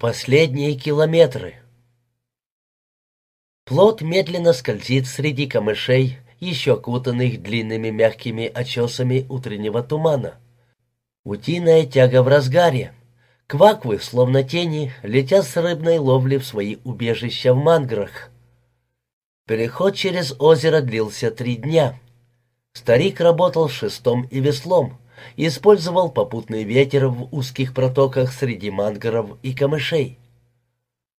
Последние километры. Плот медленно скользит среди камышей, еще окутанных длинными мягкими очесами утреннего тумана. Утиная тяга в разгаре. Кваквы, словно тени, летят с рыбной ловли в свои убежища в манграх. Переход через озеро длился три дня. Старик работал шестом и веслом, использовал попутный ветер в узких протоках среди мангров и камышей.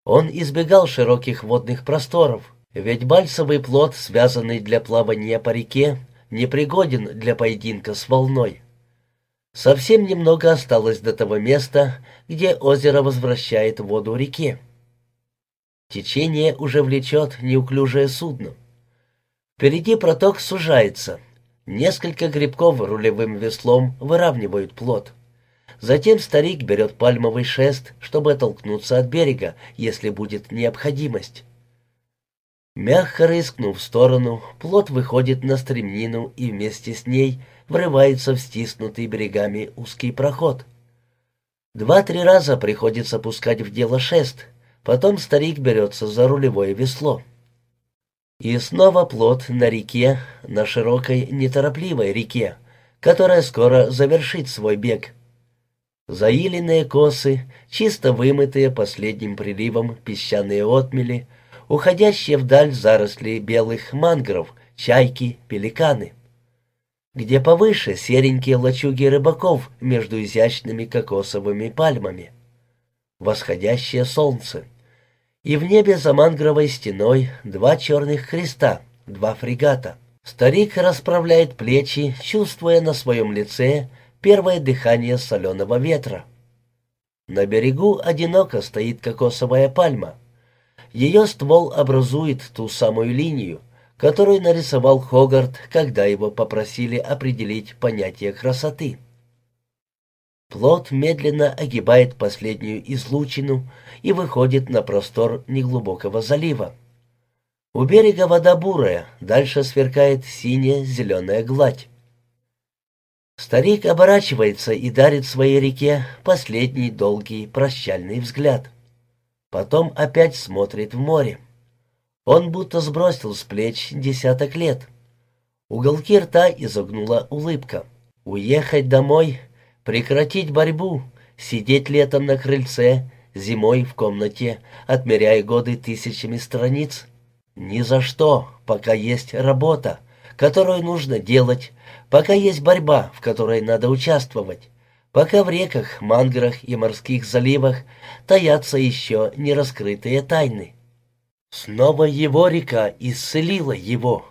Он избегал широких водных просторов, ведь бальсовый плод, связанный для плавания по реке, непригоден для поединка с волной. Совсем немного осталось до того места, где озеро возвращает воду реке. Течение уже влечет неуклюжее судно. Впереди проток сужается — Несколько грибков рулевым веслом выравнивают плот. Затем старик берет пальмовый шест, чтобы оттолкнуться от берега, если будет необходимость. Мягко рыскнув в сторону, плот выходит на стремнину и вместе с ней врывается в стиснутый берегами узкий проход. Два-три раза приходится пускать в дело шест, потом старик берется за рулевое весло. И снова плот на реке, на широкой, неторопливой реке, которая скоро завершит свой бег. Заиленные косы, чисто вымытые последним приливом песчаные отмели, уходящие вдаль заросли белых мангров, чайки, пеликаны. Где повыше серенькие лачуги рыбаков между изящными кокосовыми пальмами. Восходящее солнце — и в небе за мангровой стеной два черных креста, два фрегата. Старик расправляет плечи, чувствуя на своем лице первое дыхание соленого ветра. На берегу одиноко стоит кокосовая пальма. Ее ствол образует ту самую линию, которую нарисовал Хогарт, когда его попросили определить понятие красоты. Плот медленно огибает последнюю излучину и выходит на простор неглубокого залива. У берега вода бурая, дальше сверкает синяя зеленая гладь. Старик оборачивается и дарит своей реке последний долгий прощальный взгляд. Потом опять смотрит в море. Он будто сбросил с плеч десяток лет. Уголки рта изогнула улыбка. Уехать домой Прекратить борьбу, сидеть летом на крыльце, зимой в комнате, отмеряя годы тысячами страниц. Ни за что, пока есть работа, которую нужно делать, пока есть борьба, в которой надо участвовать, пока в реках, манграх и морских заливах таятся еще нераскрытые тайны. Снова его река исцелила его.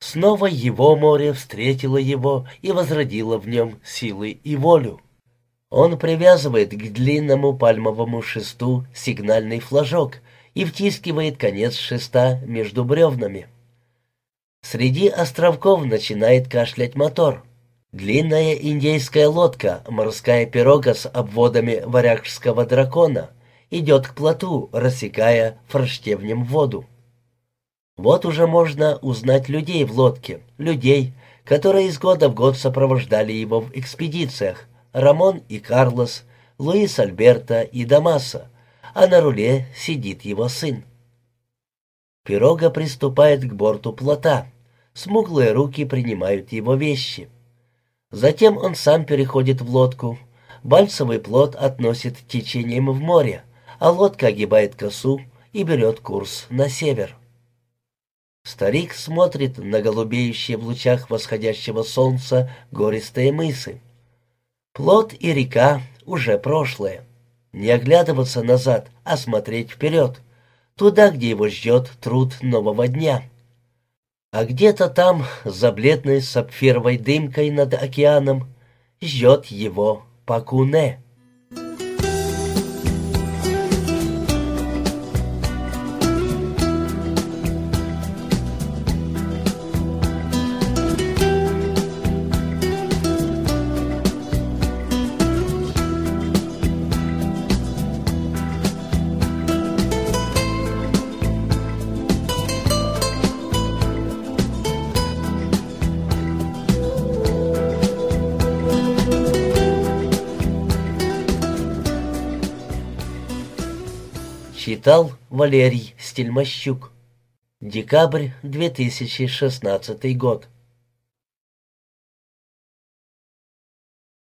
Снова его море встретило его и возродило в нем силы и волю. Он привязывает к длинному пальмовому шесту сигнальный флажок и втискивает конец шеста между бревнами. Среди островков начинает кашлять мотор. Длинная индейская лодка, морская пирога с обводами варяжского дракона, идет к плоту, рассекая форштевнем воду. Вот уже можно узнать людей в лодке, людей, которые из года в год сопровождали его в экспедициях, Рамон и Карлос, Луис Альберто и Дамаса, а на руле сидит его сын. Пирога приступает к борту плота, смуглые руки принимают его вещи. Затем он сам переходит в лодку, бальсовый плот относит течением в море, а лодка огибает косу и берет курс на север. Старик смотрит на голубеющие в лучах восходящего солнца гористые мысы. Плод и река уже прошлое. Не оглядываться назад, а смотреть вперед, туда, где его ждет труд нового дня. А где-то там, за бледной сапфировой дымкой над океаном, ждет его Пакуне. Читал Валерий Стельмощук. Декабрь 2016 год.